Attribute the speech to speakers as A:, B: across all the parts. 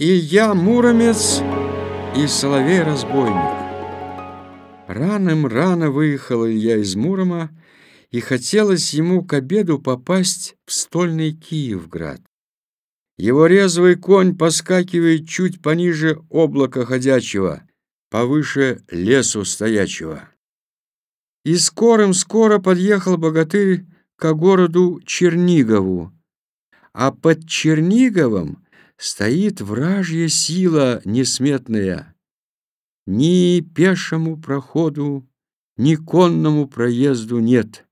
A: Илья Муромец и Соловей-разбойник. Раным-рано выехал Илья из Мурома, и хотелось ему к обеду попасть в стольный Киевград. Его резвый конь поскакивает чуть пониже облака ходячего, повыше лесу стоячего. И скорым-скоро подъехал богатырь к городу Чернигову, а под Черниговым стоит вражья сила несметная. Ни пешему проходу, ни конному проезду нет.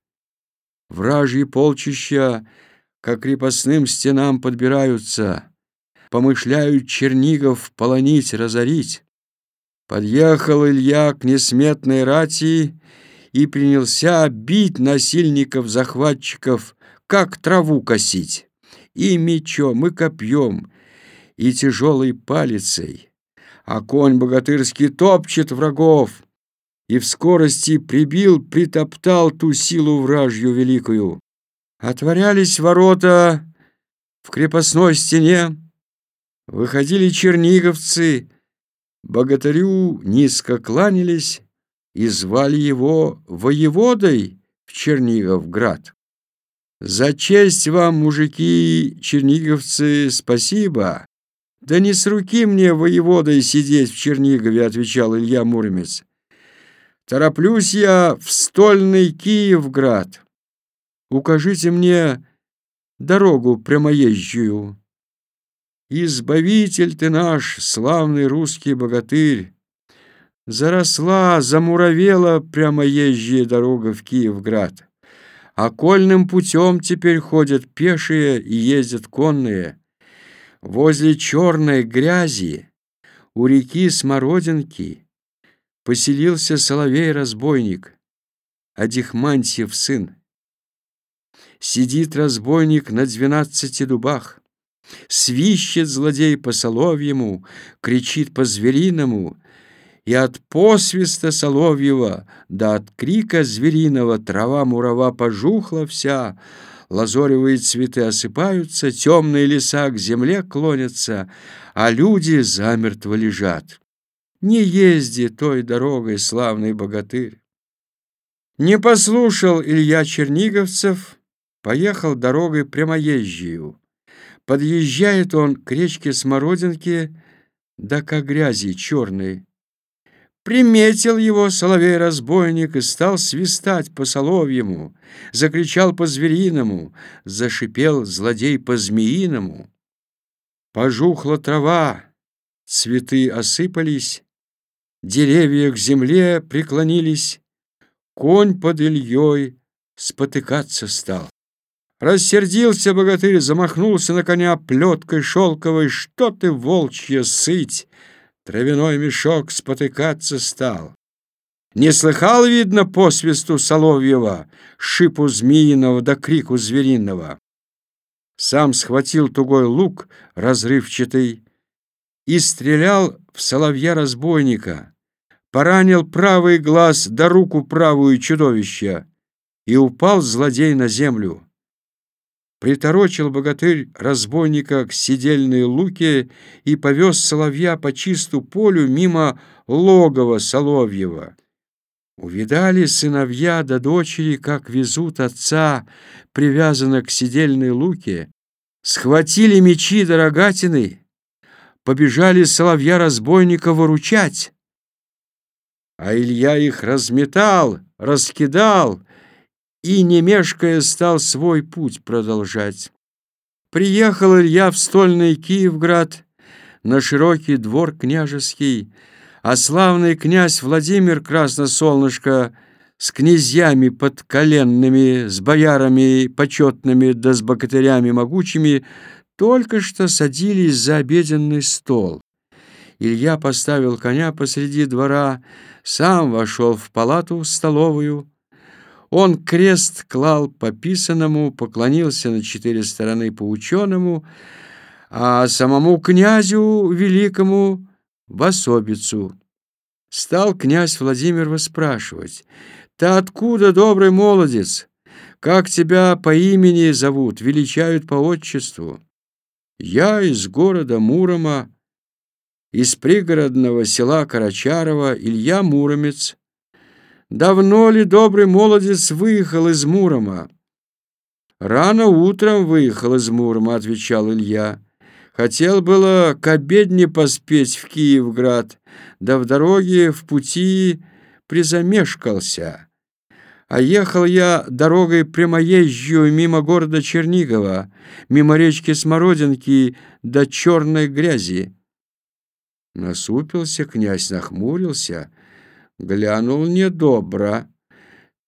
A: Вражьи полчища, как крепостным стенам подбираются, помышляют Чернигов полонить, разорить. Подъехал Илья к несметной рати и принялся бить насильников-захватчиков, как траву косить, и мечом, и копьем, и тяжелой палицей, а конь богатырский топчет врагов, и в скорости прибил, притоптал ту силу вражью великую. Отворялись ворота в крепостной стене, выходили черниговцы, богатырю низко кланялись и звали его воеводой в Черниговград. За честь вам, мужики, черниговцы, спасибо. «Да не с руки мне воеводой сидеть в Чернигове», — отвечал Илья Муромец. «Тороплюсь я в стольный Киевград. Укажите мне дорогу прямоезжую. Избавитель ты наш, славный русский богатырь. Заросла, замуровела прямоезжая дорога в Киевград. Окольным путем теперь ходят пешие и ездят конные». Возле черной грязи у реки Смородинки поселился соловей-разбойник, Адихмантьев сын. Сидит разбойник на двенадцати дубах, свищет злодей по соловьему, кричит по-звериному, и от посвиста соловьего да от крика звериного трава-мурава пожухла вся, лазоревые цветы осыпаются, темные леса к земле клонятся, а люди замертво лежат. Не езди той дорогой, славный богатырь. Не послушал Илья Черниговцев, поехал дорогой прямоезжию. Подъезжает он к речке Смородинки, да к грязи черной. Приметил его соловей-разбойник и стал свистать по соловьему, закричал по-звериному, зашипел злодей по-змеиному. Пожухла трава, цветы осыпались, деревья к земле преклонились, конь под Ильей спотыкаться стал. Рассердился богатырь, замахнулся на коня плеткой шелковой. «Что ты, волчья сыть!» Травяной мешок спотыкаться стал. Не слыхал, видно, по свисту Соловьева, шипу змеиного да крику звериного. Сам схватил тугой лук разрывчатый и стрелял в соловья-разбойника, поранил правый глаз да руку правую чудовища, и упал злодей на землю. Приторочил богатырь разбойника к сидельной луке и повез соловья по чисту полю мимо логова Соловьева. Увидали сыновья да дочери, как везут отца, привязанно к сидельной луке, схватили мечи да рогатины, побежали соловья-разбойника выручать. А Илья их разметал, раскидал, и, не мешкая, стал свой путь продолжать. Приехал Илья в стольный Киевград, на широкий двор княжеский, а славный князь Владимир Красносолнышко с князьями подколенными, с боярами почетными да с богатырями могучими только что садились за обеденный стол. Илья поставил коня посреди двора, сам вошел в палату столовую, он крест клал по писанному, поклонился на четыре стороны по ученому, а самому князю великому в особицу. Стал князь Владимир выспрашивать, «Ты откуда, добрый молодец? Как тебя по имени зовут, величают по отчеству?» «Я из города Мурома, из пригородного села Карачарова Илья Муромец. Давно ли добрый молодец выехал из Мурома? Рано утром выехал из Мурома, отвечал Илья. Хотел было к обедне поспеть в Киевград, да в дороге в пути призамешкался. А ехал я дорогой прямоезжью мимо города Чернигова, мимо речки Смородинки до черной грязи. Насупился князь, нахмурился, глянул недобро.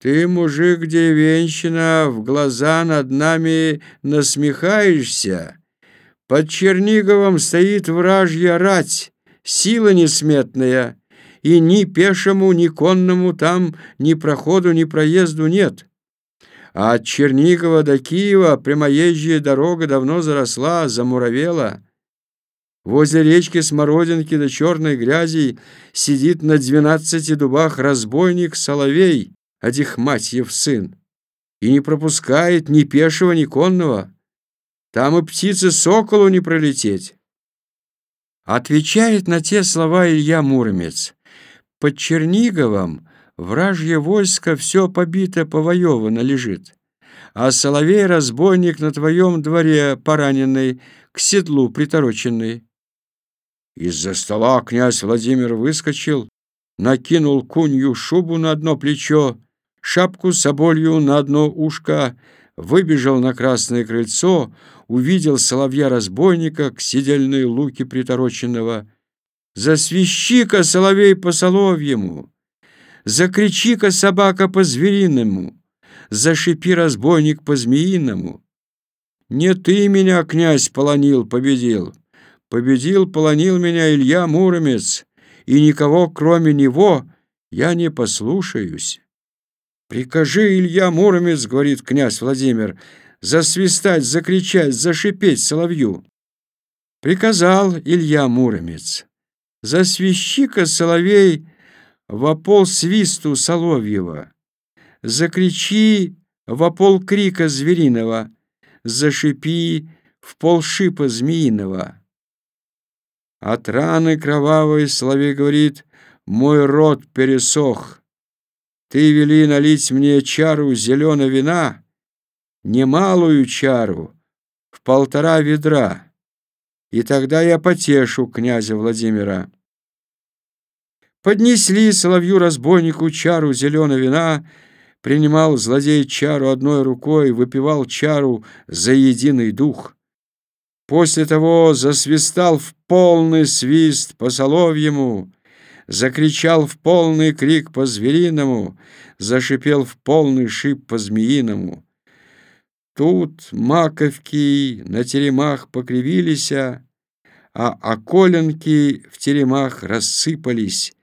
A: Ты, мужик деревенщина, в глаза над нами насмехаешься. Под Черниговом стоит вражья рать, сила несметная, и ни пешему, ни конному там ни проходу, ни проезду нет. А от Чернигова до Киева прямоезжая дорога давно заросла, замуровела. Возле речки Смородинки до черной грязи сидит на двенадцати дубах разбойник Соловей, Адихматьев сын, и не пропускает ни пешего, ни конного. Там и птицы соколу не пролететь. Отвечает на те слова Илья Муромец. Под Черниговом вражье войско все побито, повоевано лежит, а Соловей-разбойник на твоем дворе пораненный, к седлу притороченный. Из-за стола князь Владимир выскочил, накинул кунью шубу на одно плечо, шапку с соболью на одно ушко, выбежал на красное крыльцо, увидел соловья-разбойника к седельной луке притороченного. «Засвищи-ка, соловей, по соловьему! Закричи-ка, собака, по звериному! Зашипи, разбойник, по змеиному! Не ты меня, князь, полонил, победил!» Победил, полонил меня Илья Муромец, и никого, кроме него, я не послушаюсь. «Прикажи, Илья Муромец, — говорит князь Владимир, — засвистать, закричать, зашипеть соловью». Приказал Илья Муромец. «Засвищи-ка, соловей, во пол свисту соловьего, закричи во пол крика звериного, зашипи в пол шипа змеиного». От раны кровавой Соловей говорит, мой рот пересох. Ты вели налить мне чару зеленого вина, немалую чару, в полтора ведра, и тогда я потешу князя Владимира. Поднесли соловью-разбойнику чару зеленого вина, принимал злодей чару одной рукой, выпивал чару за единый дух. После того засвистал в полный свист по соловьему, закричал в полный крик по звериному, зашипел в полный шип по змеиному. Тут маковки на теремах покривились, а околенки в теремах рассыпались.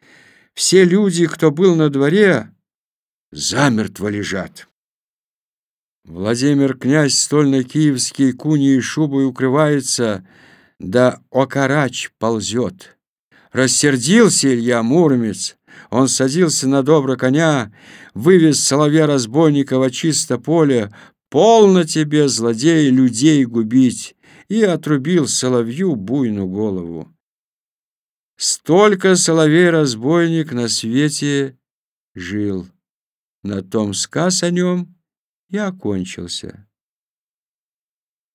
A: Все люди, кто был на дворе, замертво лежат. Владимир князь стольно-киевский куней шубой укрывается, да окарач ползет. Рассердился Илья Муромец, он садился на добро коня, вывез соловья-разбойника во чисто поле, полно тебе, злодей, людей губить, и отрубил соловью буйну голову. Столько соловей-разбойник на свете жил. На том сказ о нем и окончился.